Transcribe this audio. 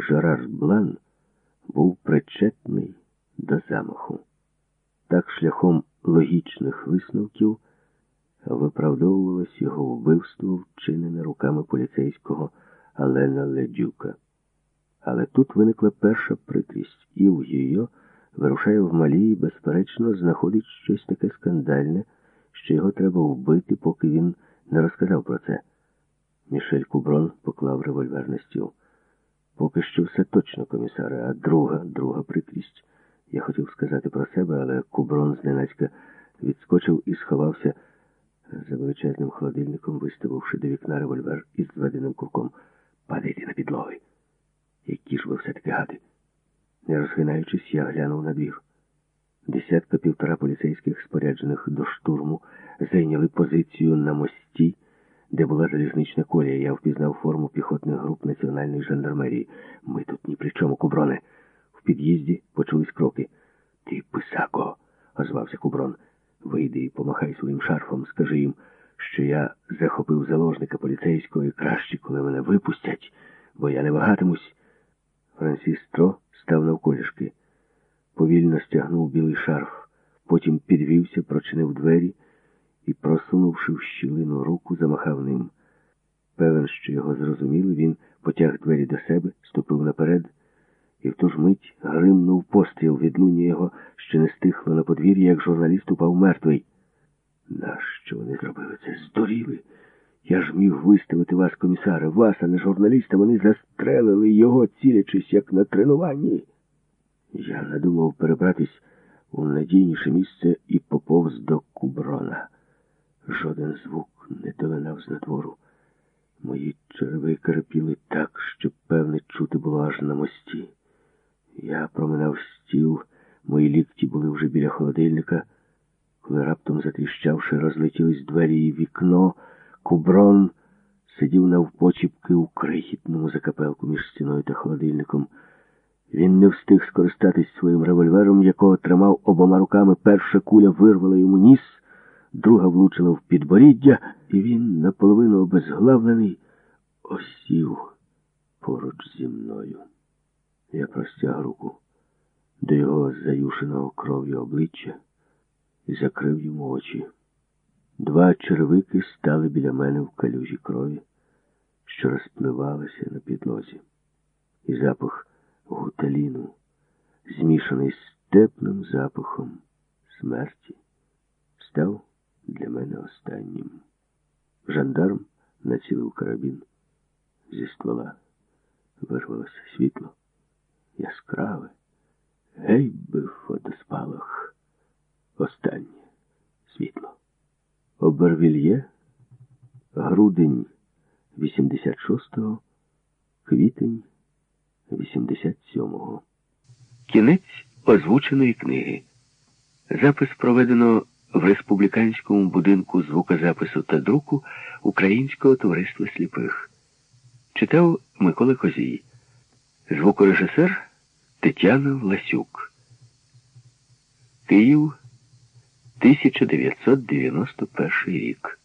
Жерар Блан був причетний до замаху. Так шляхом логічних висновків виправдовувалось його вбивство, вчинене руками поліцейського Алена Ледюка. Але тут виникла перша прикрість, і в її вирушає в малі і, безперечно, знаходить щось таке скандальне, що його треба вбити, поки він не розказав про це. Мішель Куброн поклав револьвер на стіл. Поки що все точно, комісаре, а друга, друга прикрість. Я хотів сказати про себе, але Куброн зненацька відскочив і сховався за величезним холодильником, виставивши до вікна револьвер із зведеним курком. Падайте на підлогу. Які ж ви все-таки гади? Не розгинаючись, я глянув на двір. Десятка півтора поліцейських, споряджених до штурму, зайняли позицію на мості, де була залізнична колія. Я впізнав форму піхотних груп національної жандармерії. Ми тут ні при чому, Куброне. В під'їзді почулись кроки. Ти, писако, озвався Куброн. Вийди і помахай своїм шарфом, скажи їм, що я захопив заложника поліцейського і краще, коли мене випустять, бо я не вагатимусь. Франсіс Тро став навколішки, повільно стягнув білий шарф, потім підвівся, прочинив двері і, просунувши в щілину руку, замахав ним. Певен, що його зрозуміли, він потяг двері до себе, ступив наперед, і в ту ж мить гримнув постріл відлуння його, що не стихло на подвір'ї, як журналіст упав мертвий. Нащо вони зробили це? Здуріли? Я ж міг виставити вас, комісаре, вас, а не журналіста, вони застрелили його, цілячись, як на тренуванні. Я надумав перебратись у надійніше місце і поповз до Куброна. Жоден звук не долинав з надвору. Мої череви керепіли так, що, певне, чути було аж на мості. Я проминав стіл, мої лікті були вже біля холодильника, коли раптом затріщавши, розлетілись двері і вікно. Куброн сидів навпочіпки у крихітному закапелку між стіною та холодильником. Він не встиг скористатись своїм револьвером, якого тримав обома руками. Перша куля вирвала йому ніс, друга влучила в підборіддя, і він, наполовину обезглавлений, осів поруч зі мною. Я простяг руку до його заюшеного кров'ю обличчя і закрив йому очі. Два червики стали біля мене в калюжі крові, що розпливалася на підлозі. І запах гуталіну, змішаний з теплим запахом смерті, став для мене останнім. Жандарм націлив карабін. Зі ствола вирвалося світло. Яскраве. Гей би фотоспалах. Останнє світло. Обервільє, грудень 86-го, квітень 87-го. Кінець озвученої книги. Запис проведено в республіканському будинку звукозапису та друку Українського товариства сліпих. Читав Микола Козій. Звукорежисер Тетяна Власюк. Київ 1991 рік.